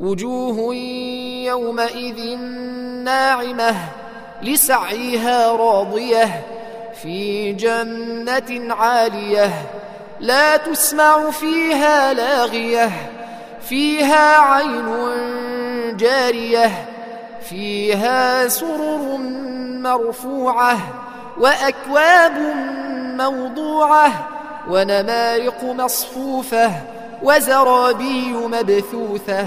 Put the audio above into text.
وجوه يومئذ ناعمة لسعيها راضية في جنة عالية لا تسمع فيها لاغية فيها عين جارية فيها سرر مرفوعة وأكواب موضوعة ونمارق مصفوفة وزرابي مبثوثة